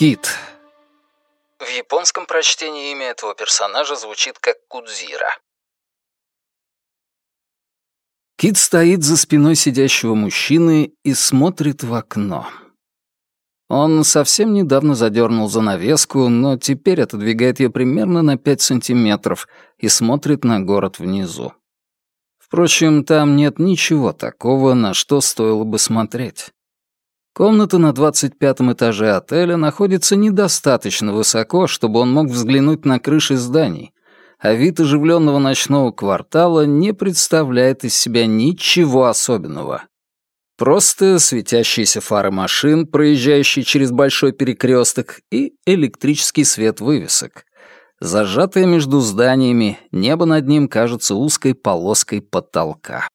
Кит. В японском прочтении имя этого персонажа звучит как Кудзира. Кит стоит за спиной сидящего мужчины и смотрит в окно. Он совсем недавно задернул занавеску, но теперь отодвигает ее примерно на 5 сантиметров и смотрит на город внизу. Впрочем, там нет ничего такого, на что стоило бы смотреть. Комната на 25 этаже отеля находится недостаточно высоко, чтобы он мог взглянуть на крыши зданий, а вид оживленного ночного квартала не представляет из себя ничего особенного. Просто светящиеся фары машин, проезжающие через большой перекресток, и электрический свет вывесок. Зажатое между зданиями, небо над ним кажется узкой полоской потолка.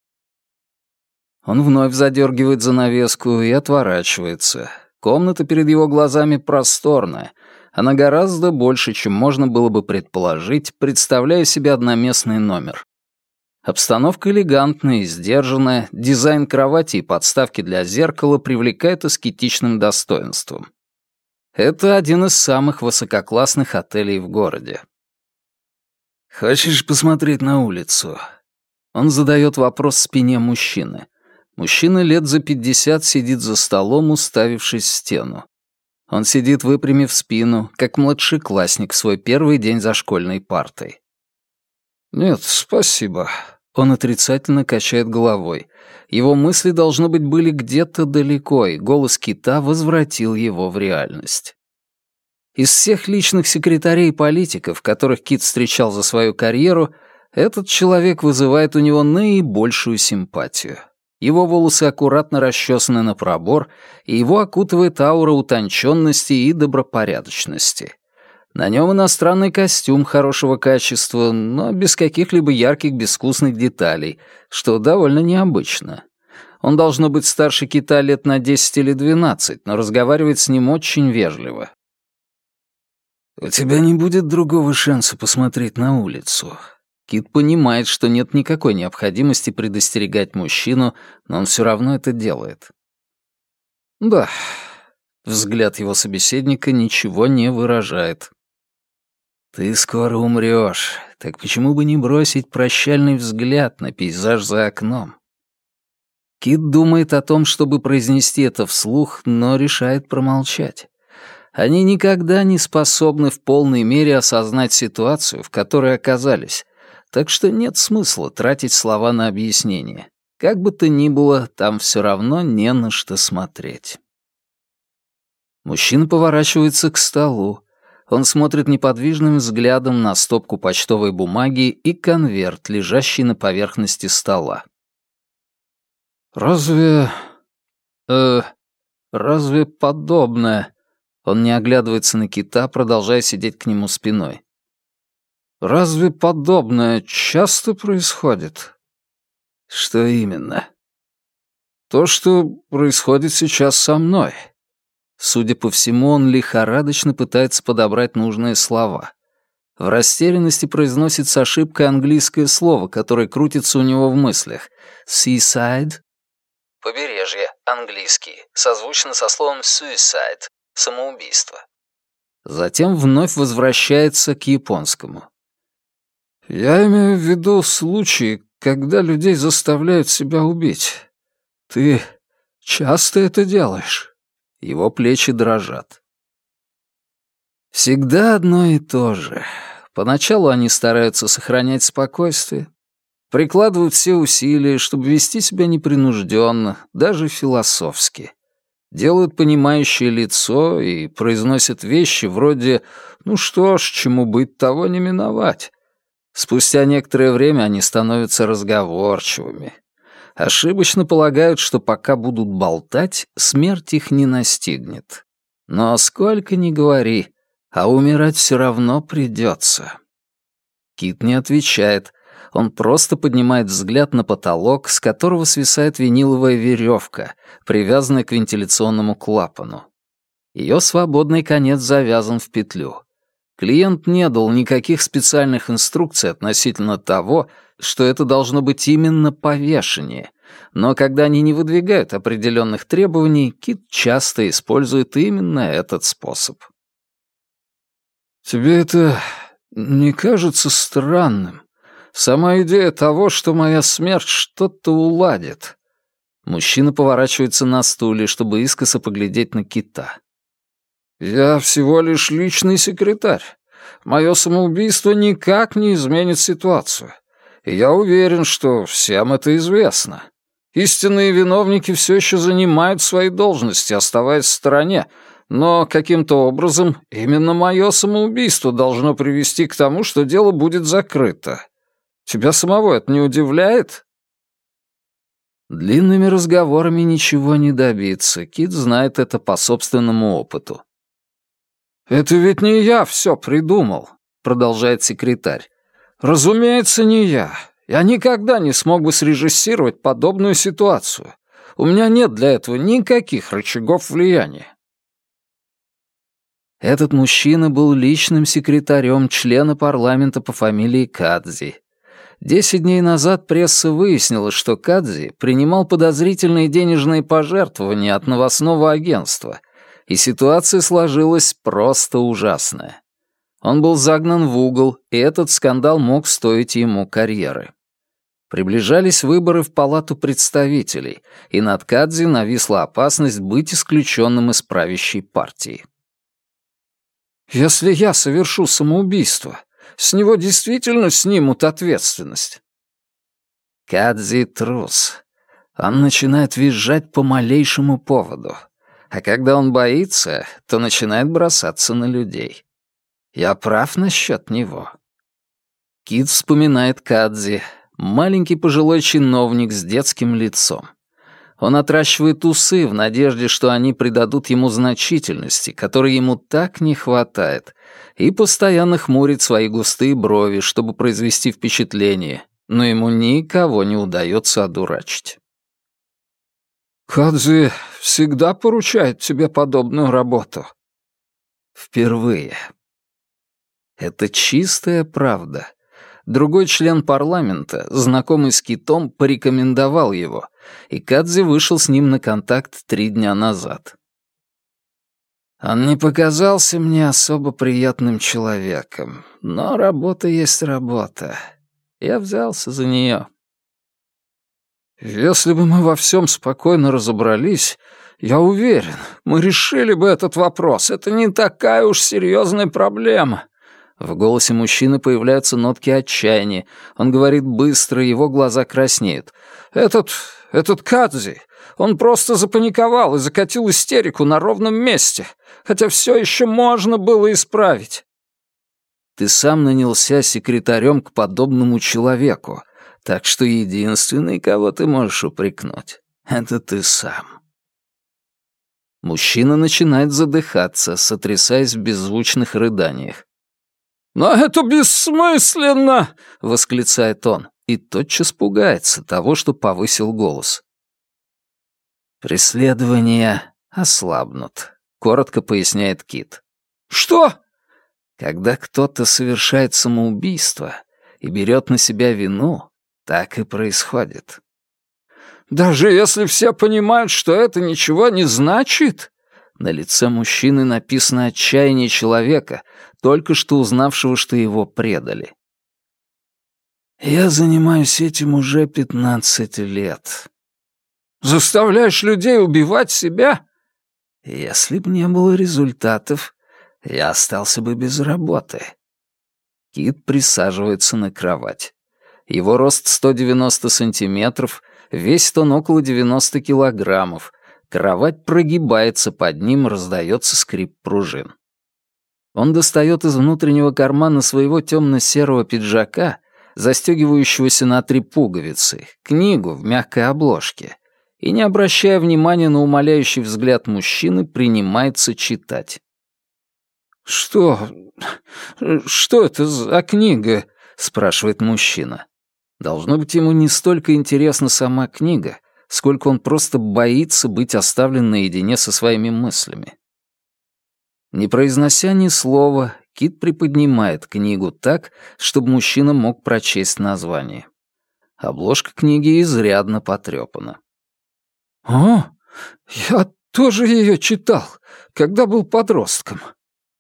Он вновь задергивает занавеску и отворачивается. Комната перед его глазами просторная. Она гораздо больше, чем можно было бы предположить, представляя себе одноместный номер. Обстановка элегантная и сдержанная, дизайн кровати и подставки для зеркала привлекает аскетичным достоинством. Это один из самых высококлассных отелей в городе. «Хочешь посмотреть на улицу?» Он задает вопрос спине мужчины. Мужчина лет за пятьдесят сидит за столом, уставившись в стену. Он сидит, выпрямив спину, как младший классник в свой первый день за школьной партой. «Нет, спасибо», он отрицательно качает головой. Его мысли, должно быть, были где-то далеко, и голос кита возвратил его в реальность. Из всех личных секретарей и политиков, которых Кит встречал за свою карьеру, этот человек вызывает у него наибольшую симпатию. Его волосы аккуратно расчесаны на пробор, и его окутывает аура утонченности и добропорядочности. На нем иностранный костюм хорошего качества, но без каких-либо ярких безвкусных деталей, что довольно необычно. Он должно быть старше кита лет на 10 или 12, но разговаривает с ним очень вежливо. «У тебя не будет другого шанса посмотреть на улицу». Кит понимает, что нет никакой необходимости предостерегать мужчину, но он все равно это делает. «Да». Взгляд его собеседника ничего не выражает. «Ты скоро умрёшь, так почему бы не бросить прощальный взгляд на пейзаж за окном?» Кит думает о том, чтобы произнести это вслух, но решает промолчать. Они никогда не способны в полной мере осознать ситуацию, в которой оказались, так что нет смысла тратить слова на объяснение. Как бы то ни было, там всё равно не на что смотреть. Мужчина поворачивается к столу, он смотрит неподвижным взглядом на стопку почтовой бумаги и конверт, лежащий на поверхности стола. «Разве... э... разве подобное...» Он не оглядывается на кита, продолжая сидеть к нему спиной. «Разве подобное часто происходит?» «Что именно?» «То, что происходит сейчас со мной», Судя по всему, он лихорадочно пытается подобрать нужные слова. В растерянности произносит с ошибкой английское слово, которое крутится у него в мыслях. «Seaside?» Побережье, английский, созвучно со словом «suicide» — самоубийство. Затем вновь возвращается к японскому. «Я имею в виду случаи, когда людей заставляют себя убить. Ты часто это делаешь?» Его плечи дрожат. Всегда одно и то же. Поначалу они стараются сохранять спокойствие, прикладывают все усилия, чтобы вести себя непринужденно, даже философски. Делают понимающее лицо и произносят вещи вроде «ну что ж, чему быть, того не миновать». Спустя некоторое время они становятся разговорчивыми, ошибочно полагают, что пока будут болтать, смерть их не настигнет. Но сколько ни говори, а умирать все равно придется. Кит не отвечает. Он просто поднимает взгляд на потолок, с которого свисает виниловая веревка, привязанная к вентиляционному клапану. Ее свободный конец завязан в петлю. Клиент не дал никаких специальных инструкций относительно того, что это должно быть именно повешение, но когда они не выдвигают определенных требований, Кит часто использует именно этот способ. «Тебе это не кажется странным? Сама идея того, что моя смерть что-то уладит». Мужчина поворачивается на стуле, чтобы искоса поглядеть на кита. «Я всего лишь личный секретарь. Мое самоубийство никак не изменит ситуацию. И я уверен, что всем это известно. Истинные виновники все еще занимают свои должности, оставаясь в стороне, но каким-то образом именно мое самоубийство должно привести к тому, что дело будет закрыто. Тебя самого это не удивляет?» Длинными разговорами ничего не добиться, Кит знает это по собственному опыту. «Это ведь не я все придумал», — продолжает секретарь. «Разумеется, не я. Я никогда не смог бы срежиссировать подобную ситуацию. У меня нет для этого никаких рычагов влияния». Этот мужчина был личным секретарем члена парламента по фамилии Кадзи. Десять дней назад пресса выяснила, что Кадзи принимал подозрительные денежные пожертвования от новостного агентства — и ситуация сложилась просто ужасная. Он был загнан в угол, и этот скандал мог стоить ему карьеры. Приближались выборы в Палату представителей, и над Кадзи нависла опасность быть исключенным из правящей партии. «Если я совершу самоубийство, с него действительно снимут ответственность?» Кадзи трус. Он начинает визжать по малейшему поводу а когда он боится, то начинает бросаться на людей. Я прав насчет него. Кит вспоминает Кадзи, маленький пожилой чиновник с детским лицом. Он отращивает усы в надежде, что они придадут ему значительности, которой ему так не хватает, и постоянно хмурит свои густые брови, чтобы произвести впечатление, но ему никого не удается одурачить. «Кадзи всегда поручает тебе подобную работу?» «Впервые». Это чистая правда. Другой член парламента, знакомый с Китом, порекомендовал его, и Кадзи вышел с ним на контакт три дня назад. Он не показался мне особо приятным человеком, но работа есть работа. Я взялся за нее. Если бы мы во всем спокойно разобрались, я уверен, мы решили бы этот вопрос. Это не такая уж серьезная проблема. В голосе мужчины появляются нотки отчаяния. Он говорит быстро, его глаза краснеют. Этот... этот Кадзи, он просто запаниковал и закатил истерику на ровном месте, хотя все еще можно было исправить. Ты сам нанялся секретарем к подобному человеку. Так что единственный, кого ты можешь упрекнуть, это ты сам. Мужчина начинает задыхаться, сотрясаясь в беззвучных рыданиях. «Но это бессмысленно!» — восклицает он, и тотчас пугается того, что повысил голос. «Преследования ослабнут», — коротко поясняет Кит. «Что?» «Когда кто-то совершает самоубийство и берет на себя вину, так и происходит. «Даже если все понимают, что это ничего не значит?» На лице мужчины написано отчаяние человека, только что узнавшего, что его предали. «Я занимаюсь этим уже пятнадцать лет». «Заставляешь людей убивать себя?» «Если б не было результатов, я остался бы без работы». Кит присаживается на кровать. Его рост 190 сантиметров, весит он около 90 килограммов. Кровать прогибается под ним, раздается скрип пружин. Он достает из внутреннего кармана своего темно-серого пиджака, застегивающегося на три пуговицы, книгу в мягкой обложке, и, не обращая внимания на умоляющий взгляд мужчины, принимается читать. «Что... что это за книга?» — спрашивает мужчина. Должно быть, ему не столько интересна сама книга, сколько он просто боится быть оставлен наедине со своими мыслями. Не произнося ни слова, Кит приподнимает книгу так, чтобы мужчина мог прочесть название. Обложка книги изрядно потрепана. «О, я тоже ее читал, когда был подростком.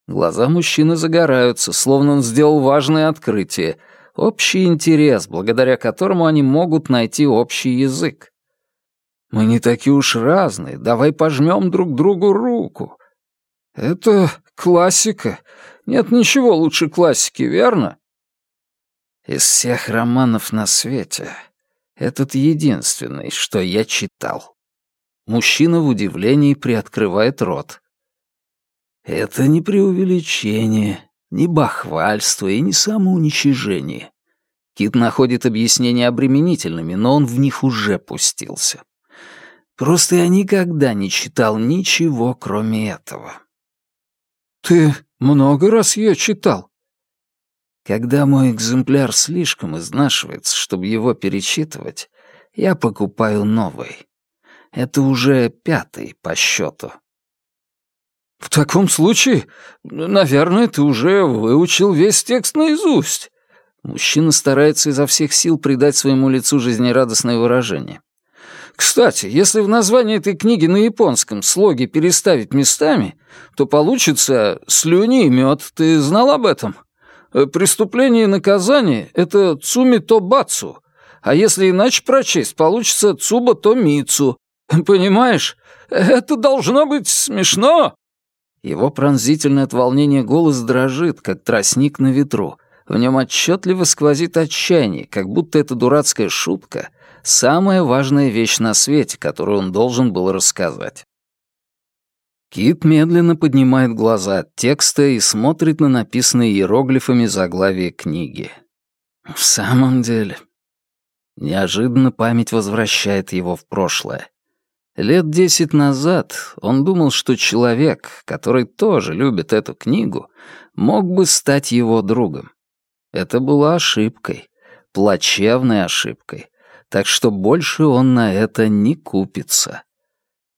Глаза мужчины загораются, словно он сделал важное открытие, общий интерес, благодаря которому они могут найти общий язык. «Мы не такие уж разные, давай пожмем друг другу руку». «Это классика. Нет ничего лучше классики, верно?» «Из всех романов на свете этот единственный, что я читал». Мужчина в удивлении приоткрывает рот. Это не преувеличение, не бахвальство и не самоуничижение. Кит находит объяснения обременительными, но он в них уже пустился. Просто я никогда не читал ничего, кроме этого. «Ты много раз ее читал?» Когда мой экземпляр слишком изнашивается, чтобы его перечитывать, я покупаю новый. Это уже пятый по счету. «В таком случае, наверное, ты уже выучил весь текст наизусть». Мужчина старается изо всех сил придать своему лицу жизнерадостное выражение. Кстати, если в названии этой книги на японском слоги переставить местами, то получится «слюни и мед». Ты знал об этом? Э, «Преступление и наказание» — это «цуми то бацу», а если иначе прочесть, получится «цуба то мицу». Понимаешь? Это должно быть смешно. Его пронзительный от волнения голос дрожит, как тростник на ветру. В нем отчетливо сквозит отчаяние, как будто эта дурацкая шутка — самая важная вещь на свете, которую он должен был рассказать. Кит медленно поднимает глаза от текста и смотрит на написанные иероглифами заглавие книги. В самом деле... Неожиданно память возвращает его в прошлое. Лет десять назад он думал, что человек, который тоже любит эту книгу, мог бы стать его другом. Это была ошибкой, плачевной ошибкой, так что больше он на это не купится.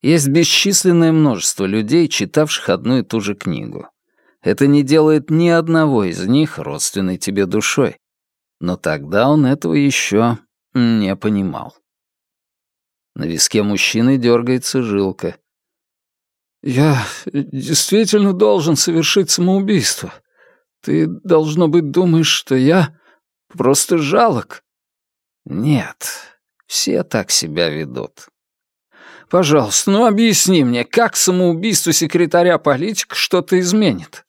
Есть бесчисленное множество людей, читавших одну и ту же книгу. Это не делает ни одного из них родственной тебе душой. Но тогда он этого еще не понимал. На виске мужчины дергается жилка. «Я действительно должен совершить самоубийство. Ты, должно быть, думаешь, что я просто жалок?» «Нет, все так себя ведут». «Пожалуйста, ну объясни мне, как самоубийство секретаря политика что-то изменит?»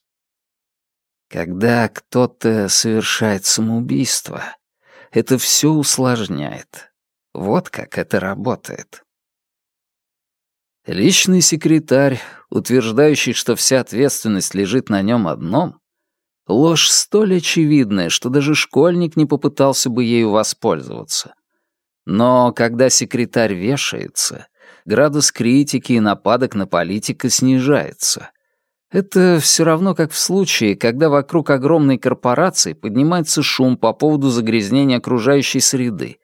Когда кто-то совершает самоубийство, это все усложняет. Вот как это работает. Личный секретарь, утверждающий, что вся ответственность лежит на нем одном, ложь столь очевидная, что даже школьник не попытался бы ею воспользоваться. Но когда секретарь вешается, градус критики и нападок на политика снижается. Это все равно как в случае, когда вокруг огромной корпорации поднимается шум по поводу загрязнения окружающей среды,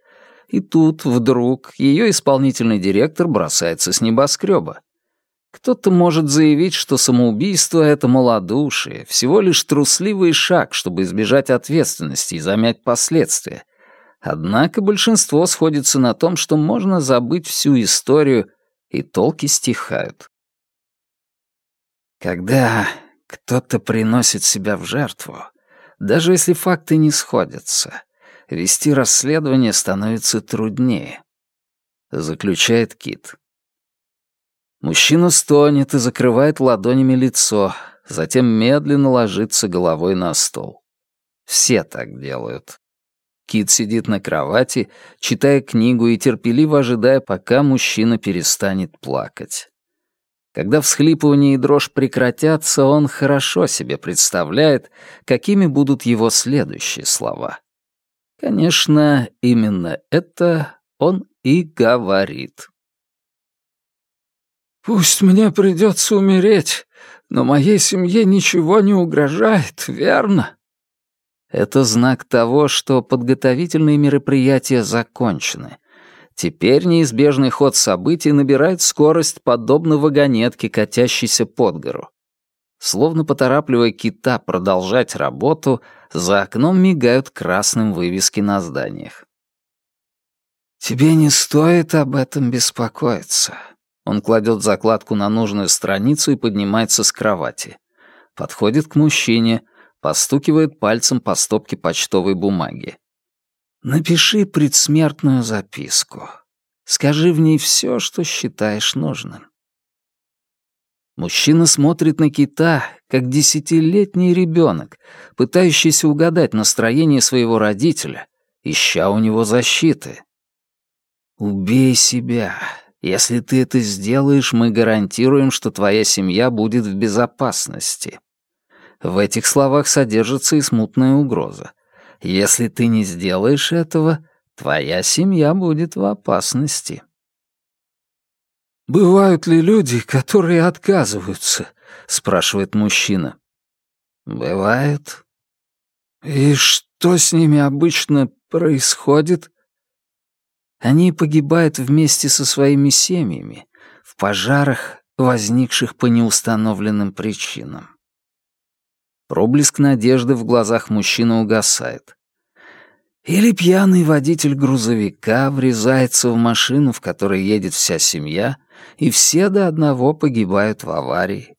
и тут, вдруг, ее исполнительный директор бросается с небоскреба. Кто-то может заявить, что самоубийство — это малодушие, всего лишь трусливый шаг, чтобы избежать ответственности и замять последствия. Однако большинство сходится на том, что можно забыть всю историю, и толки стихают. Когда кто-то приносит себя в жертву, даже если факты не сходятся, вести расследование становится труднее», — заключает Кит. Мужчина стонет и закрывает ладонями лицо, затем медленно ложится головой на стол. Все так делают. Кит сидит на кровати, читая книгу и терпеливо ожидая, пока мужчина перестанет плакать. Когда всхлипывание и дрожь прекратятся, он хорошо себе представляет, какими будут его следующие слова. Конечно, именно это он и говорит. «Пусть мне придется умереть, но моей семье ничего не угрожает, верно?» Это знак того, что подготовительные мероприятия закончены. Теперь неизбежный ход событий набирает скорость, подобно вагонетке, катящейся под гору. Словно поторапливая кита продолжать работу, за окном мигают красным вывески на зданиях. «Тебе не стоит об этом беспокоиться». Он кладет закладку на нужную страницу и поднимается с кровати. Подходит к мужчине, постукивает пальцем по стопке почтовой бумаги. «Напиши предсмертную записку. Скажи в ней все, что считаешь нужным». Мужчина смотрит на кита, как десятилетний ребенок, пытающийся угадать настроение своего родителя, ища у него защиты. «Убей себя. Если ты это сделаешь, мы гарантируем, что твоя семья будет в безопасности». В этих словах содержится и смутная угроза. Если ты не сделаешь этого, твоя семья будет в опасности. «Бывают ли люди, которые отказываются?» — спрашивает мужчина. «Бывают». «И что с ними обычно происходит?» Они погибают вместе со своими семьями в пожарах, возникших по неустановленным причинам. Проблеск надежды в глазах мужчины угасает. Или пьяный водитель грузовика врезается в машину, в которой едет вся семья, и все до одного погибают в аварии.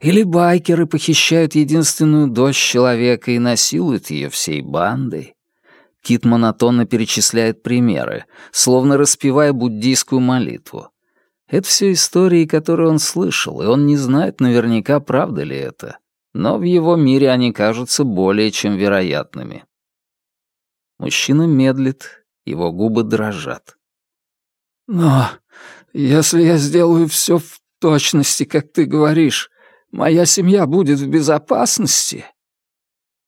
Или байкеры похищают единственную дочь человека и насилуют ее всей бандой. Кит монотонно перечисляет примеры, словно распевая буддийскую молитву. Это все истории, которые он слышал, и он не знает наверняка, правда ли это но в его мире они кажутся более чем вероятными. Мужчина медлит, его губы дрожат. «Но если я сделаю все в точности, как ты говоришь, моя семья будет в безопасности?»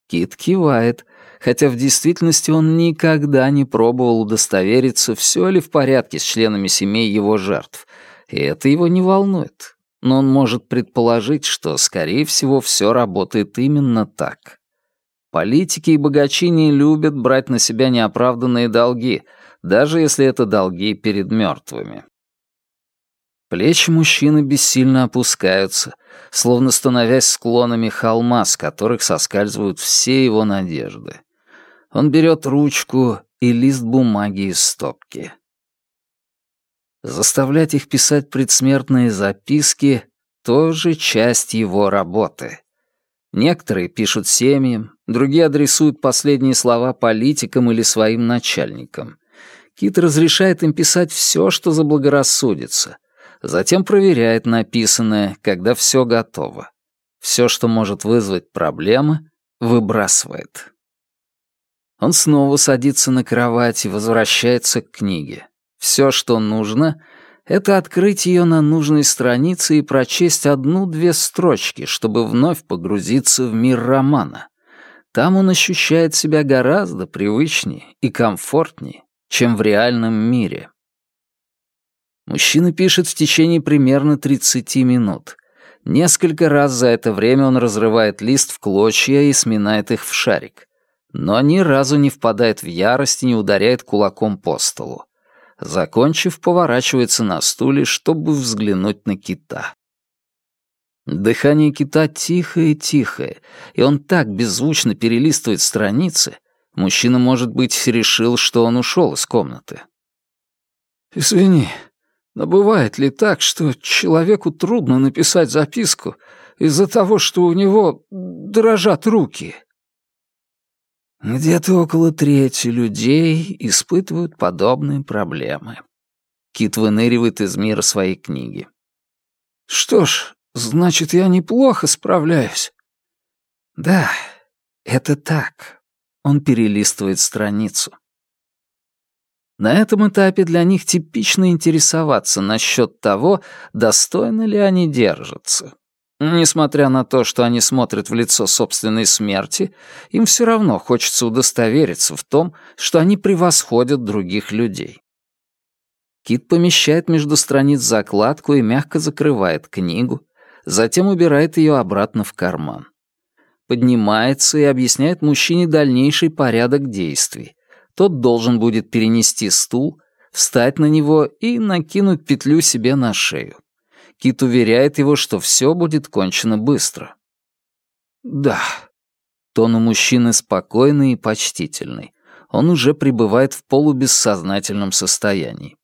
Кит кивает, хотя в действительности он никогда не пробовал удостовериться, все ли в порядке с членами семей его жертв, и это его не волнует но он может предположить, что, скорее всего, все работает именно так. Политики и богачи не любят брать на себя неоправданные долги, даже если это долги перед мертвыми. Плечи мужчины бессильно опускаются, словно становясь склонами холма, с которых соскальзывают все его надежды. Он берет ручку и лист бумаги из стопки. Заставлять их писать предсмертные записки — тоже часть его работы. Некоторые пишут семьям, другие адресуют последние слова политикам или своим начальникам. Кит разрешает им писать все, что заблагорассудится. Затем проверяет написанное, когда все готово. Все, что может вызвать проблемы, выбрасывает. Он снова садится на кровать и возвращается к книге. Все, что нужно, это открыть ее на нужной странице и прочесть одну-две строчки, чтобы вновь погрузиться в мир романа. Там он ощущает себя гораздо привычнее и комфортнее, чем в реальном мире. Мужчина пишет в течение примерно 30 минут. Несколько раз за это время он разрывает лист в клочья и сминает их в шарик. Но ни разу не впадает в ярость и не ударяет кулаком по столу. Закончив, поворачивается на стуле, чтобы взглянуть на кита. Дыхание кита тихое-тихое, и он так беззвучно перелистывает страницы, мужчина, может быть, решил, что он ушел из комнаты. «Извини, но бывает ли так, что человеку трудно написать записку из-за того, что у него дрожат руки?» Где-то около трети людей испытывают подобные проблемы. Кит выныривает из мира своей книги. «Что ж, значит, я неплохо справляюсь». «Да, это так». Он перелистывает страницу. На этом этапе для них типично интересоваться насчет того, достойно ли они держатся. Несмотря на то, что они смотрят в лицо собственной смерти, им все равно хочется удостовериться в том, что они превосходят других людей. Кит помещает между страниц закладку и мягко закрывает книгу, затем убирает ее обратно в карман. Поднимается и объясняет мужчине дальнейший порядок действий. Тот должен будет перенести стул, встать на него и накинуть петлю себе на шею. Кит уверяет его, что все будет кончено быстро. «Да». Тон у мужчины спокойный и почтительный. Он уже пребывает в полубессознательном состоянии.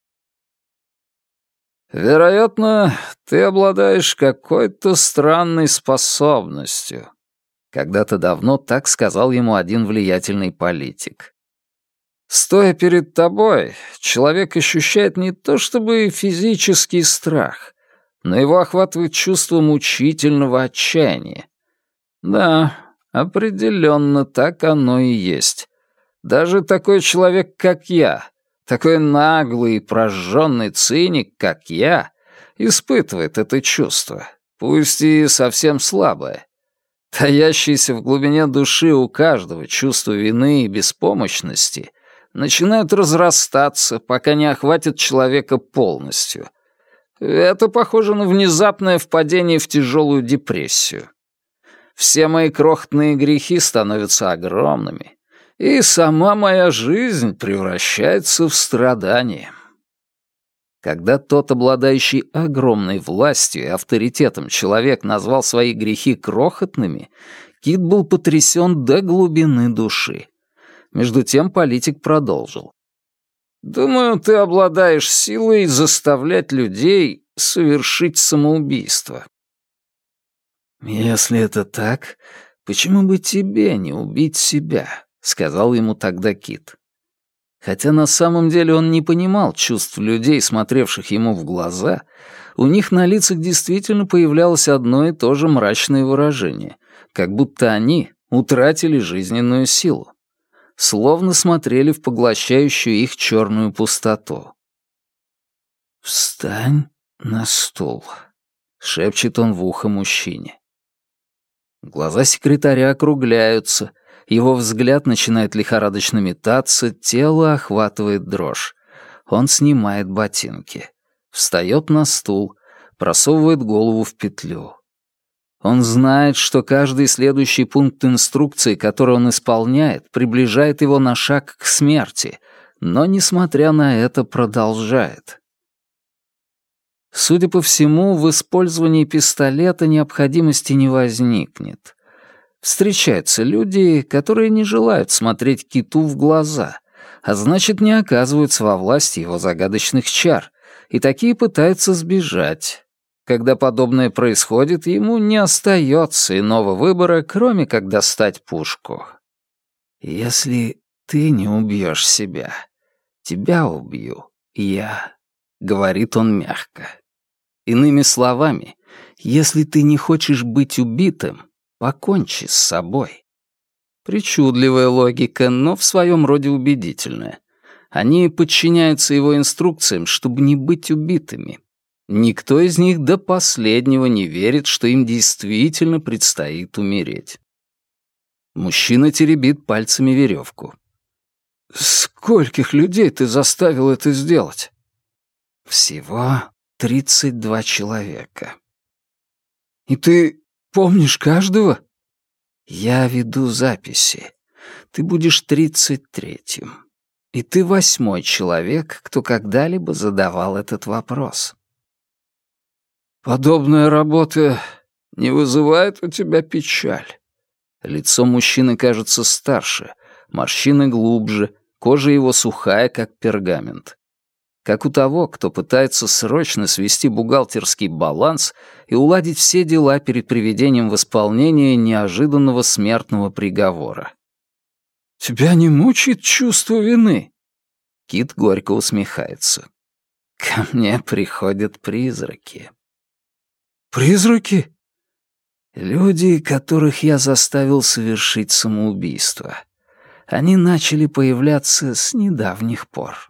«Вероятно, ты обладаешь какой-то странной способностью». Когда-то давно так сказал ему один влиятельный политик. Стоя перед тобой, человек ощущает не то чтобы физический страх, но его охватывает чувство мучительного отчаяния. Да, определенно так оно и есть. Даже такой человек, как я, такой наглый и прожженный циник, как я, испытывает это чувство, пусть и совсем слабое. Таящееся в глубине души у каждого чувство вины и беспомощности начинают разрастаться, пока не охватит человека полностью. Это похоже на внезапное впадение в тяжелую депрессию. Все мои крохотные грехи становятся огромными, и сама моя жизнь превращается в страдание. Когда тот, обладающий огромной властью и авторитетом человек назвал свои грехи крохотными, Кит был потрясен до глубины души. Между тем политик продолжил. «Думаю, ты обладаешь силой заставлять людей совершить самоубийство». «Если это так, почему бы тебе не убить себя?» — сказал ему тогда Кит. Хотя на самом деле он не понимал чувств людей, смотревших ему в глаза, у них на лицах действительно появлялось одно и то же мрачное выражение, как будто они утратили жизненную силу словно смотрели в поглощающую их черную пустоту. «Встань на стул», — шепчет он в ухо мужчине. Глаза секретаря округляются, его взгляд начинает лихорадочно метаться, тело охватывает дрожь. Он снимает ботинки, встает на стул, просовывает голову в петлю. Он знает, что каждый следующий пункт инструкции, который он исполняет, приближает его на шаг к смерти, но, несмотря на это, продолжает. Судя по всему, в использовании пистолета необходимости не возникнет. Встречаются люди, которые не желают смотреть киту в глаза, а значит, не оказываются во власти его загадочных чар, и такие пытаются сбежать. Когда подобное происходит, ему не остается иного выбора, кроме как достать пушку. «Если ты не убьешь себя, тебя убью я», — говорит он мягко. Иными словами, если ты не хочешь быть убитым, покончи с собой. Причудливая логика, но в своем роде убедительная. Они подчиняются его инструкциям, чтобы не быть убитыми, Никто из них до последнего не верит, что им действительно предстоит умереть. Мужчина теребит пальцами веревку. «Скольких людей ты заставил это сделать?» «Всего тридцать два человека». «И ты помнишь каждого?» «Я веду записи. Ты будешь тридцать третьим. И ты восьмой человек, кто когда-либо задавал этот вопрос». «Подобная работа не вызывает у тебя печаль?» Лицо мужчины кажется старше, морщины глубже, кожа его сухая, как пергамент. Как у того, кто пытается срочно свести бухгалтерский баланс и уладить все дела перед приведением в исполнение неожиданного смертного приговора. «Тебя не мучает чувство вины?» Кит горько усмехается. «Ко мне приходят призраки». Призраки? Люди, которых я заставил совершить самоубийство. Они начали появляться с недавних пор.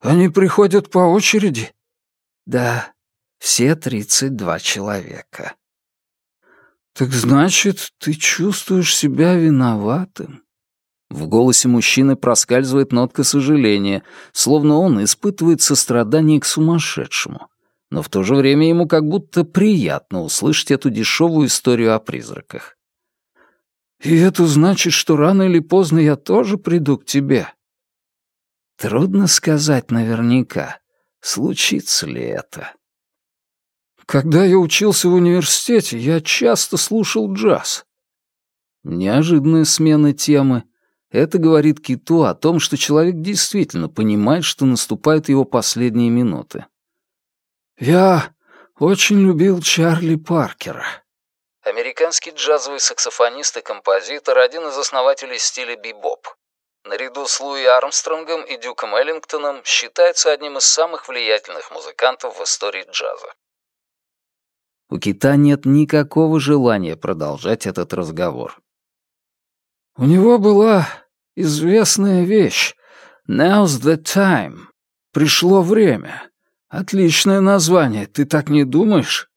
Они приходят по очереди? Да, все тридцать два человека. Так значит, ты чувствуешь себя виноватым? В голосе мужчины проскальзывает нотка сожаления, словно он испытывает сострадание к сумасшедшему но в то же время ему как будто приятно услышать эту дешевую историю о призраках. «И это значит, что рано или поздно я тоже приду к тебе?» Трудно сказать наверняка, случится ли это. Когда я учился в университете, я часто слушал джаз. Неожиданная смена темы. Это говорит Киту о том, что человек действительно понимает, что наступают его последние минуты. «Я очень любил Чарли Паркера». Американский джазовый саксофонист и композитор, один из основателей стиля бибоп. Наряду с Луи Армстронгом и Дюком Эллингтоном считается одним из самых влиятельных музыкантов в истории джаза. У Кита нет никакого желания продолжать этот разговор. У него была известная вещь. Now's the time. Пришло время. Отличное название, ты так не думаешь?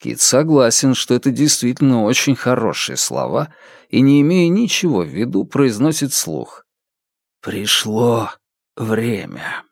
Кит согласен, что это действительно очень хорошие слова, и, не имея ничего в виду, произносит слух. «Пришло время».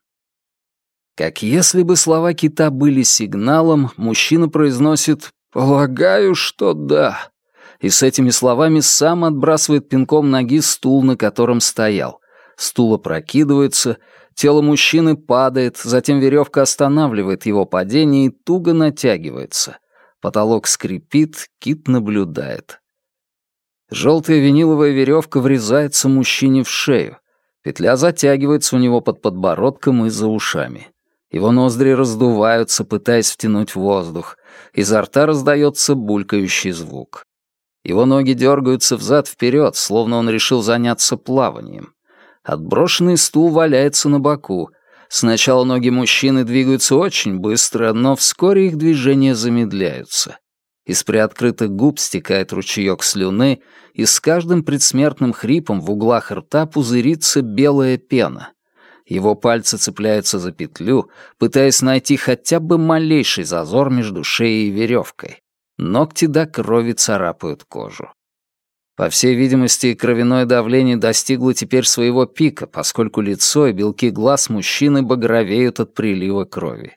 Как если бы слова кита были сигналом, мужчина произносит «Полагаю, что да». И с этими словами сам отбрасывает пинком ноги стул, на котором стоял. Стул опрокидывается, тело мужчины падает, затем веревка останавливает его падение и туго натягивается. Потолок скрипит, кит наблюдает. Желтая виниловая веревка врезается мужчине в шею. Петля затягивается у него под подбородком и за ушами. Его ноздри раздуваются, пытаясь втянуть воздух. Изо рта раздается булькающий звук. Его ноги дергаются взад-вперед, словно он решил заняться плаванием. Отброшенный стул валяется на боку. Сначала ноги мужчины двигаются очень быстро, но вскоре их движения замедляются. Из приоткрытых губ стекает ручеек слюны, и с каждым предсмертным хрипом в углах рта пузырится белая пена. Его пальцы цепляются за петлю, пытаясь найти хотя бы малейший зазор между шеей и веревкой. Ногти до крови царапают кожу. По всей видимости, кровяное давление достигло теперь своего пика, поскольку лицо и белки глаз мужчины багровеют от прилива крови.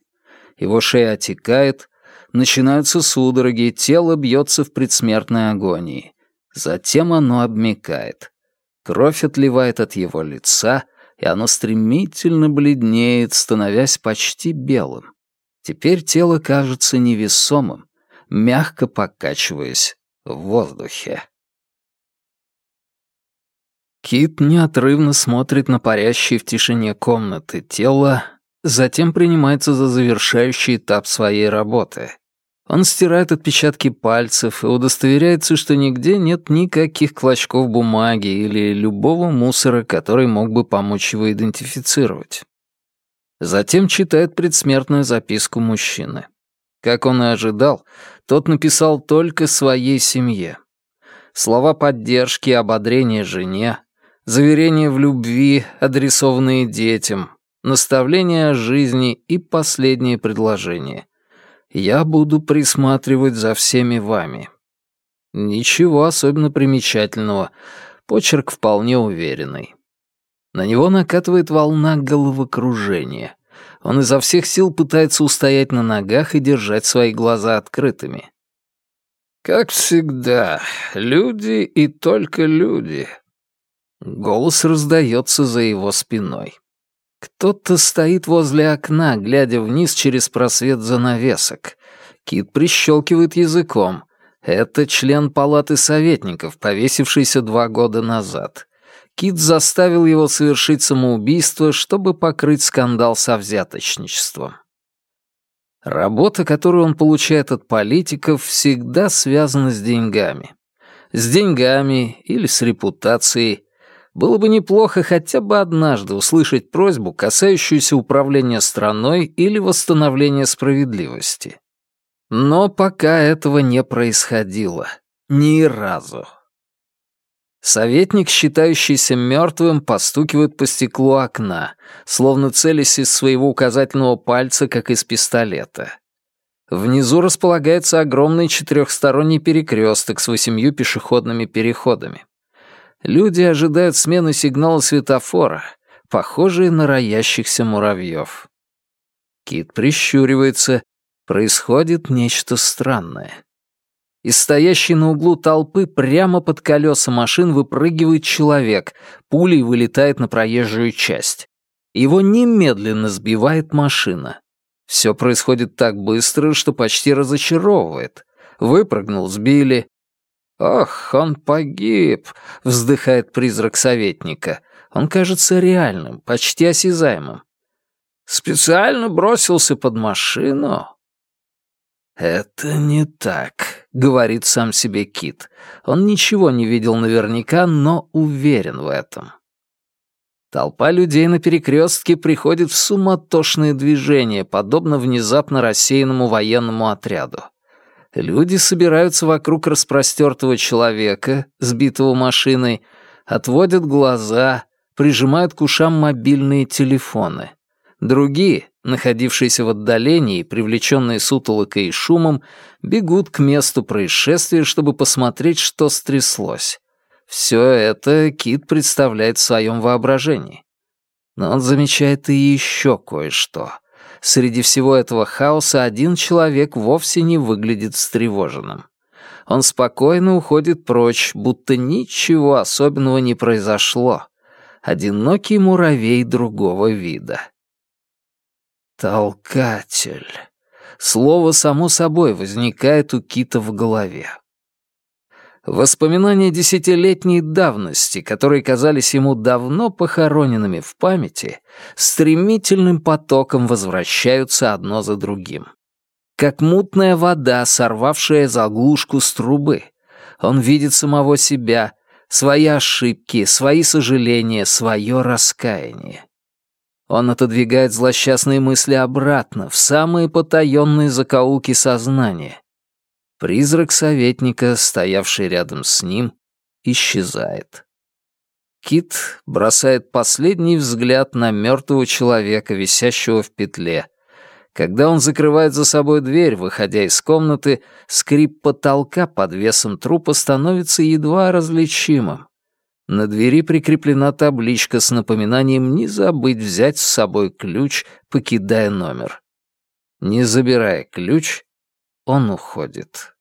Его шея отекает, начинаются судороги, тело бьется в предсмертной агонии. Затем оно обмекает. Кровь отливает от его лица, и оно стремительно бледнеет, становясь почти белым. Теперь тело кажется невесомым, мягко покачиваясь в воздухе. Кит неотрывно смотрит на парящие в тишине комнаты тело, затем принимается за завершающий этап своей работы он стирает отпечатки пальцев и удостоверяется, что нигде нет никаких клочков бумаги или любого мусора, который мог бы помочь его идентифицировать. Затем читает предсмертную записку мужчины. Как он и ожидал, тот написал только своей семье. Слова поддержки и ободрения жене, заверения в любви, адресованные детям, наставления о жизни и последнее предложение — я буду присматривать за всеми вами. Ничего особенно примечательного. Почерк вполне уверенный. На него накатывает волна головокружения. Он изо всех сил пытается устоять на ногах и держать свои глаза открытыми. «Как всегда, люди и только люди». Голос раздается за его спиной. Кто-то стоит возле окна, глядя вниз через просвет занавесок. Кит прищелкивает языком. Это член палаты советников, повесившийся два года назад. Кит заставил его совершить самоубийство, чтобы покрыть скандал со взяточничеством. Работа, которую он получает от политиков, всегда связана с деньгами. С деньгами или с репутацией, было бы неплохо хотя бы однажды услышать просьбу, касающуюся управления страной или восстановления справедливости. Но пока этого не происходило. Ни разу. Советник, считающийся мертвым, постукивает по стеклу окна, словно целясь из своего указательного пальца, как из пистолета. Внизу располагается огромный четырехсторонний перекресток с восемью пешеходными переходами. Люди ожидают смены сигнала светофора, похожие на роящихся муравьев. Кит прищуривается. Происходит нечто странное. Из стоящей на углу толпы прямо под колеса машин выпрыгивает человек, пулей вылетает на проезжую часть. Его немедленно сбивает машина. Все происходит так быстро, что почти разочаровывает. Выпрыгнул, сбили, «Ох, он погиб!» — вздыхает призрак советника. Он кажется реальным, почти осязаемым. «Специально бросился под машину?» «Это не так», — говорит сам себе Кит. Он ничего не видел наверняка, но уверен в этом. Толпа людей на перекрестке приходит в суматошное движение, подобно внезапно рассеянному военному отряду. Люди собираются вокруг распростертого человека, сбитого машиной, отводят глаза, прижимают к ушам мобильные телефоны. Другие, находившиеся в отдалении, привлеченные сутолокой и шумом, бегут к месту происшествия, чтобы посмотреть, что стряслось. Все это Кит представляет в своем воображении. Но он замечает и еще кое-что. Среди всего этого хаоса один человек вовсе не выглядит встревоженным. Он спокойно уходит прочь, будто ничего особенного не произошло. Одинокий муравей другого вида. Толкатель. Слово само собой возникает у Кита в голове. Воспоминания десятилетней давности, которые казались ему давно похороненными в памяти, стремительным потоком возвращаются одно за другим. Как мутная вода, сорвавшая заглушку с трубы. Он видит самого себя, свои ошибки, свои сожаления, свое раскаяние. Он отодвигает злосчастные мысли обратно, в самые потаенные закоулки сознания. Призрак советника, стоявший рядом с ним, исчезает. Кит бросает последний взгляд на мертвого человека, висящего в петле. Когда он закрывает за собой дверь, выходя из комнаты, скрип потолка под весом трупа становится едва различимым. На двери прикреплена табличка с напоминанием не забыть взять с собой ключ, покидая номер. Не забирая ключ, он уходит.